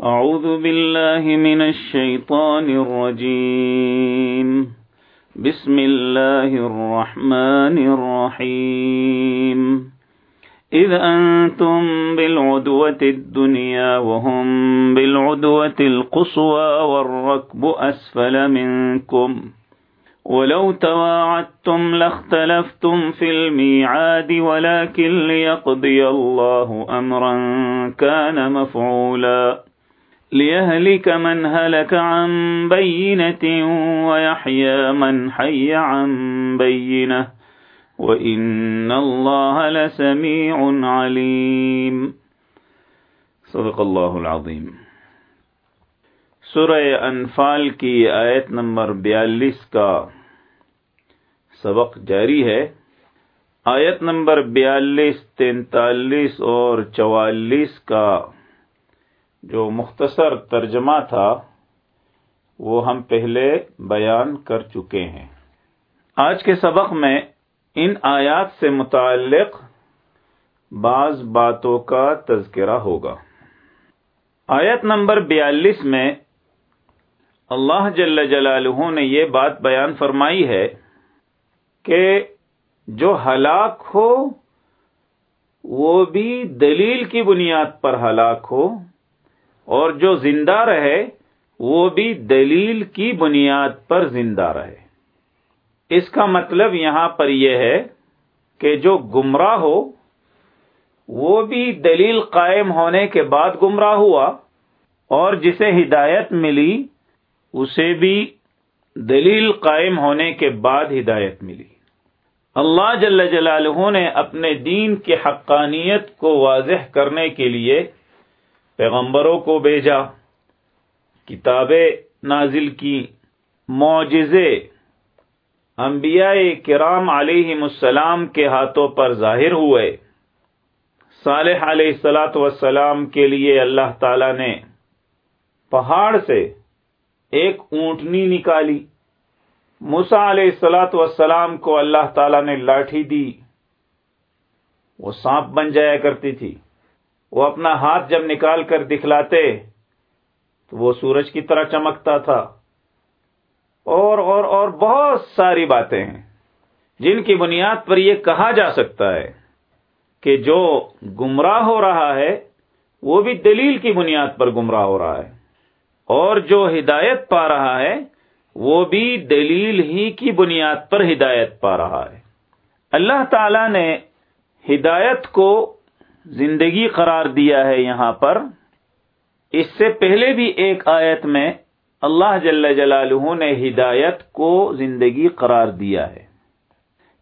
أعوذ بالله من الشيطان الرجيم. بسم الله الرحمن الرحيم. إذ أنتم بالعدوة الدنيا وهم بالعدوة القصوى والركب أسفل منكم. ولو تواعدتم لاختلفتم في الميعاد، ولكن ليقضي الله أمرا كان مفعولا. ليهلك من هلك عن بينة ويحيى من حي عن بينة وإن الله لسميع عليم صدق الله العظيم سورہ انفال کی آیت نمبر بیالیس کا سبق جاری ہے۔ آیت نمبر بیالیس تینتالیس اور چوالیس کا جو مختصر ترجمہ تھا، وہ ہم پہلے بیان کر چکے ہیں۔ آج کے سبق میں ان آیات سے متعلق بعض باتوں کا تذکرہ ہوگا۔ آیت نمبر بیالیس میں اللہ جل جلالہ نے یہ بات بیان فرمائی ہے کہ جو ہلاک ہو، وہ بھی دلیل کی بنیاد پر ہلاک ہو۔ اور جو زندہ رہے، وہ بھی دلیل کی بنیاد پر زندہ رہے۔ اس کا مطلب یہاں پر یہ ہے کہ جو گمراہ ہو، وہ بھی دلیل قائم ہونے کے بعد گمراہ ہوا، اور جسے ہدایت ملی، اسے بھی دلیل قائم ہونے کے بعد ہدایت ملی۔ اللہ جل جلالہ نے اپنے دین کی حقانیت کو واضح کرنے کے لیے پیغمبروں کو بھیجا، کتابیں نازل کی، معجزے، انبیاء کرام علیہ السلام کے ہاتھوں پر ظاہر ہوئے۔ صالح علیہ السلاۃ وسلام کے لیے اللہ تعالی نے پہاڑ سے ایک اونٹنی نکالی۔ موسا علیہ السلاۃ والسلام کو اللہ تعالی نے لاٹھی دی۔ وہ سانپ بن جایا کرتی تھی۔ وہ اپنا ہاتھ جب نکال کر دکھلاتے، تو وہ سورج کی طرح چمکتا تھا۔ اور اور اور بہت ساری باتیں ہیں، جن کی بنیاد پر یہ کہا جا سکتا ہے کہ جو گمراہ ہو رہا ہے، وہ بھی دلیل کی بنیاد پر گمراہ ہو رہا ہے۔ اور جو ہدایت پا رہا ہے، وہ بھی دلیل ہی کی بنیاد پر ہدایت پا رہا ہے۔ اللہ تعالی نے ہدایت کو زندگی قرار دیا ہے یہاں پر۔ اس سے پہلے بھی ایک آیت میں اللہ جل جلالہ نے ہدایت کو زندگی قرار دیا ہے۔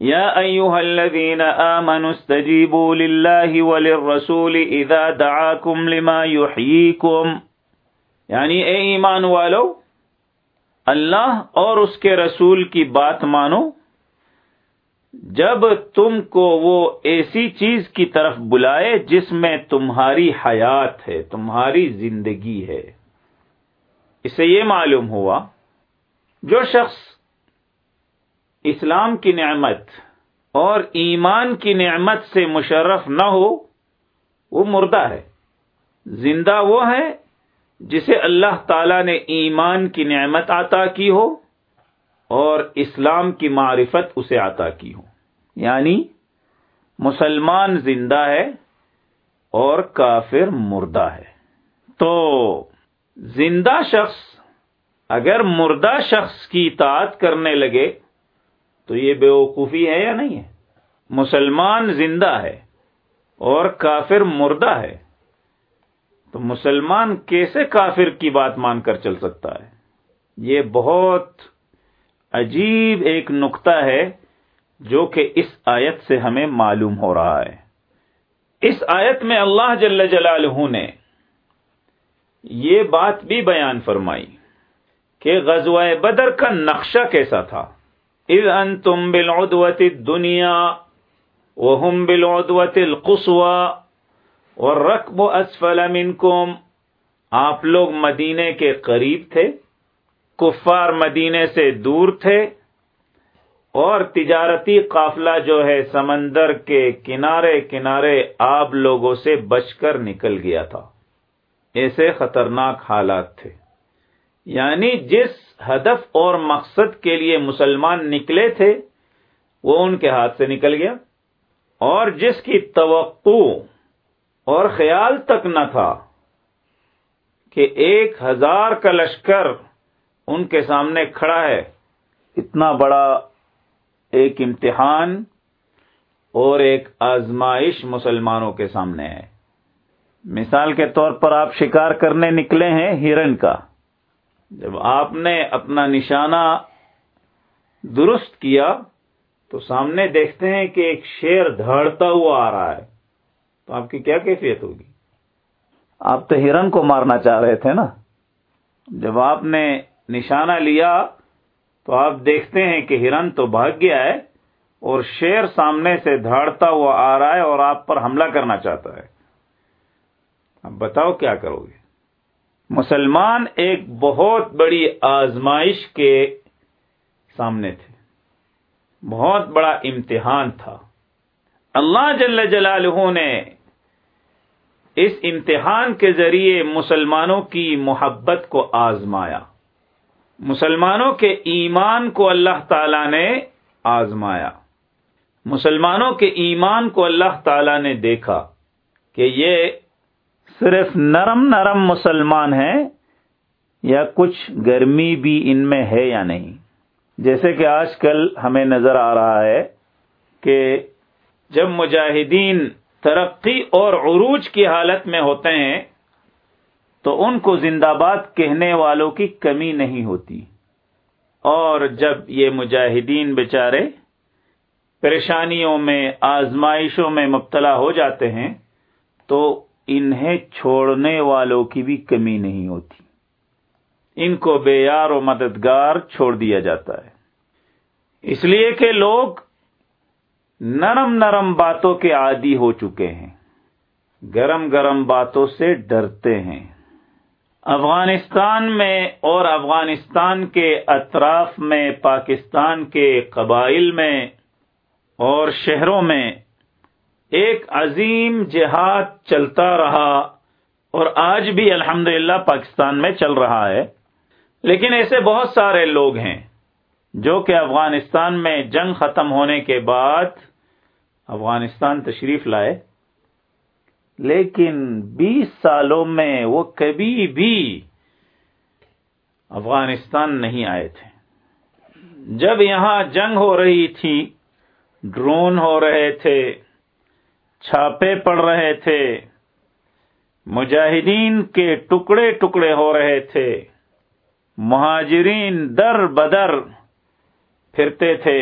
یا ایوہ الذین آمنوا استجیبوا للہ وللرسول اذا دعاکم لما یحییکم۔ یعنی اے ایمان والو، اللہ اور اس کے رسول کی بات مانو۔ جب تم کو وہ ایسی چیز کی طرف بلائے جس میں تمہاری حیات ہے، تمہاری زندگی ہے۔ اسے یہ معلوم ہوا، جو شخص اسلام کی نعمت اور ایمان کی نعمت سے مشرف نہ ہو، وہ مردہ ہے۔ زندہ وہ ہے جسے اللہ تعالی نے ایمان کی نعمت عطا کی ہو۔ اور اسلام کی معرفت اسے عطا کی ہو یعنی مسلمان زندہ ہے اور کافر مردہ ہے۔ تو زندہ شخص اگر مردہ شخص کی اطاعت کرنے لگے تو یہ بیوقوفی ہے یا نہیں ہے؟ مسلمان زندہ ہے اور کافر مردہ ہے تو مسلمان کیسے کافر کی بات مان کر چل سکتا ہے؟ یہ بہت عجیب ایک نقطہ ہے جو کہ اس آیت سے ہمیں معلوم ہو رہا ہے۔ اس آیت میں اللہ جل جلالہ نے یہ بات بھی بیان فرمائی کہ غزوہ بدر کا نقشہ کیسا تھا۔ اذ انتم بالعدوت الدنیا وهم بالعدوت القصوى اور رقب اسفل منکم آپ لوگ مدینے کے قریب تھے۔ کفار مدینے سے دور تھے اور تجارتی قافلہ جو ہے سمندر کے کنارے کنارے آپ لوگوں سے بچ کر نکل گیا تھا۔ ایسے خطرناک حالات تھے۔ یعنی جس ہدف اور مقصد کے لیے مسلمان نکلے تھے، وہ ان کے ہاتھ سے نکل گیا۔ اور جس کی توقع اور خیال تک نہ تھا کہ ایک ہزار کا لشکر ان کے سامنے کھڑا ہے۔ اتنا بڑا ایک امتحان اور ایک آزمائش مسلمانوں کے سامنے ہے۔ مثال کے طور پر آپ شکار کرنے نکلے ہیں ہرن کا۔ جب آپ نے اپنا نشانہ درست کیا تو سامنے دیکھتے ہیں کہ ایک شیر دھڑتا ہوا آ رہا ہے۔ تو آپ کی کیا کیفیت ہوگی؟ آپ تو ہرن کو مارنا چاہ رہے تھے نا۔ جب آپ نے نشانہ لیا تو آپ دیکھتے ہیں کہ ہرن تو بھاگ گیا ہے اور شیر سامنے سے دھاڑتا ہوا آ رہا ہے اور آپ پر حملہ کرنا چاہتا ہے۔ اب بتاؤ کیا کرو گے؟ مسلمان ایک بہت بڑی آزمائش کے سامنے تھے۔ بہت بڑا امتحان تھا۔ اللہ جل جلالہ نے اس امتحان کے ذریعے مسلمانوں کی محبت کو آزمایا۔ مسلمانوں کے ایمان کو اللہ تعالی نے آزمایا۔ مسلمانوں کے ایمان کو اللہ تعالی نے دیکھا کہ یہ صرف نرم نرم مسلمان ہیں یا کچھ گرمی بھی ان میں ہے یا نہیں۔ جیسے کہ آج کل ہمیں نظر آ رہا ہے کہ جب مجاہدین ترقی اور عروج کی حالت میں ہوتے ہیں تو ان کو زندہ باد کہنے والوں کی کمی نہیں ہوتی۔ اور جب یہ مجاہدین بیچارے پریشانیوں میں، آزمائشوں میں مبتلا ہو جاتے ہیں، تو انہیں چھوڑنے والوں کی بھی کمی نہیں ہوتی۔ ان کو بے یار و مددگار چھوڑ دیا جاتا ہے۔ اس لیے کہ لوگ نرم نرم باتوں کے عادی ہو چکے ہیں۔ گرم گرم باتوں سے ڈرتے ہیں۔ افغانستان میں اور افغانستان کے اطراف میں، پاکستان کے قبائل میں اور شہروں میں ایک عظیم جہاد چلتا رہا اور آج بھی الحمد پاکستان میں چل رہا ہے۔ لیکن ایسے بہت سارے لوگ ہیں جو کہ افغانستان میں جنگ ختم ہونے کے بعد افغانستان تشریف لائے۔ لیکن بیس سالوں میں وہ کبھی بھی افغانستان نہیں آئے تھے۔ جب یہاں جنگ ہو رہی تھی، ڈرون ہو رہے تھے، چھاپے پڑ رہے تھے، مجاہدین کے ٹکڑے ٹکڑے ہو رہے تھے، مہاجرین در بدر پھرتے تھے،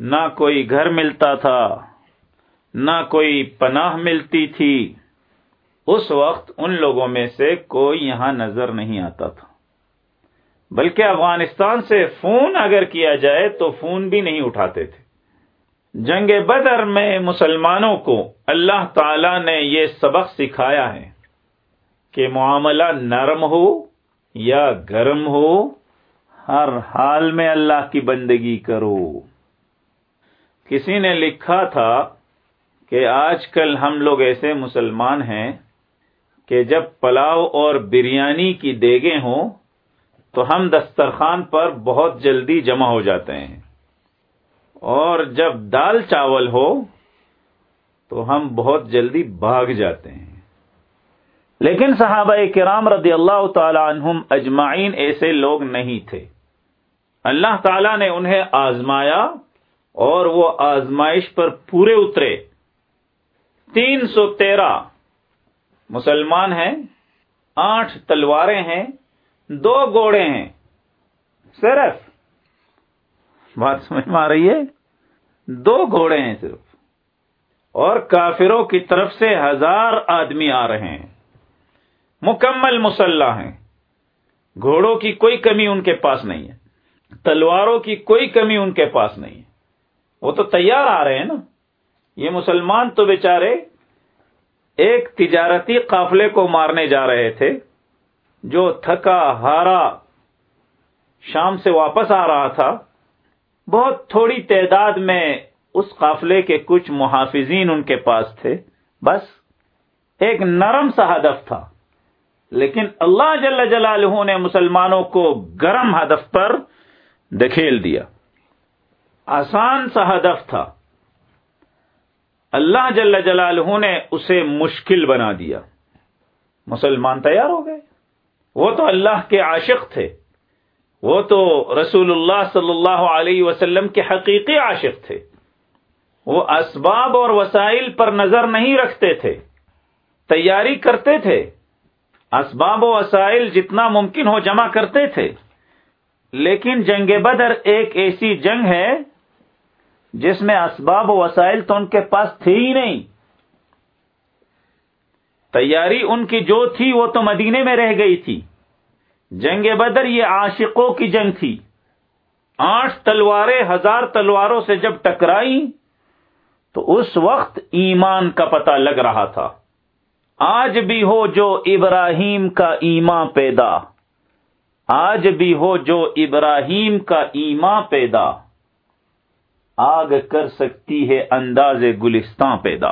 نہ کوئی گھر ملتا تھا۔ نہ کوئی پناہ ملتی تھی۔ اس وقت ان لوگوں میں سے کوئی یہاں نظر نہیں آتا تھا۔ بلکہ افغانستان سے فون اگر کیا جائے تو فون بھی نہیں اٹھاتے تھے۔ جنگ بدر میں مسلمانوں کو اللہ تعالی نے یہ سبق سکھایا ہے کہ معاملہ نرم ہو یا گرم ہو، ہر حال میں اللہ کی بندگی کرو۔ کسی نے لکھا تھا کہ آج کل ہم لوگ ایسے مسلمان ہیں کہ جب پلاؤ اور بریانی کی دیگیں ہوں تو ہم دسترخوان پر بہت جلدی جمع ہو جاتے ہیں۔ اور جب دال چاول ہو تو ہم بہت جلدی بھاگ جاتے ہیں۔ لیکن صحابہ کرام رضی اللہ تعالی عنہم اجمعین ایسے لوگ نہیں تھے۔ اللہ تعالی نے انہیں آزمایا اور وہ آزمائش پر پورے اترے۔ تین سو تیرہ۔ مسلمان ہیں، آٹھ تلواریں ہیں، دو گوڑے ہیں۔ صرف۔ بات سمجھ میں آ رہی ہے؟ دو گھوڑے ہیں صرف۔ اور کافروں کی طرف سے ہزار آدمی آ رہے ہیں۔ مکمل مسلح ہیں۔ گھوڑوں کی کوئی کمی ان کے پاس نہیں ہے۔ تلواروں کی کوئی کمی ان کے پاس نہیں ہے۔ وہ تو تیار آ رہے ہیں نا۔ یہ مسلمان تو بیچارے ایک تجارتی قافلے کو مارنے جا رہے تھے، جو تھکا، ہارا شام سے واپس آ رہا تھا۔ بہت تھوڑی تعداد میں اس قافلے کے کچھ محافظین ان کے پاس تھے۔ بس ایک نرم سا ہدف تھا۔ لیکن اللہ جل جلالہ نے مسلمانوں کو گرم ہدف پر دکھیل دیا۔ آسان سا ہدف تھا۔ اللہ جل جلالہ نے اسے مشکل بنا دیا۔ مسلمان تیار ہو گئے۔ وہ تو اللہ کے عاشق تھے۔ وہ تو رسول اللہ صلی اللہ علیہ وسلم کے حقیقی عاشق تھے۔ وہ اسباب اور وسائل پر نظر نہیں رکھتے تھے۔ تیاری کرتے تھے۔ اسباب و وسائل جتنا ممکن ہو جمع کرتے تھے۔ لیکن جنگ بدر ایک ایسی جنگ ہے جس میں اسباب و وسائل تو ان کے پاس تھے ہی نہیں۔ تیاری ان کی جو تھی وہ تو مدینے میں رہ گئی تھی۔ جنگ بدر یہ عاشقوں کی جنگ تھی۔ آٹھ تلواریں ہزار تلواروں سے جب ٹکرائی تو اس وقت ایمان کا پتہ لگ رہا تھا۔ آج بھی ہو جو ابراہیم کا ایمان پیدا۔ آج بھی ہو جو ابراہیم کا ایمان پیدا۔ آگ کر سکتی ہے انداز گلستان پیدا۔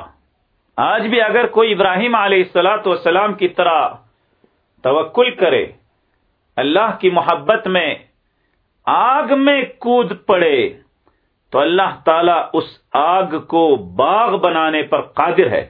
آج بھی اگر کوئی ابراہیم علیہ السلاۃ والسلام کی طرح توکل کرے، اللہ کی محبت میں آگ میں کود پڑے، تو اللہ تعالی اس آگ کو باغ بنانے پر قادر ہے۔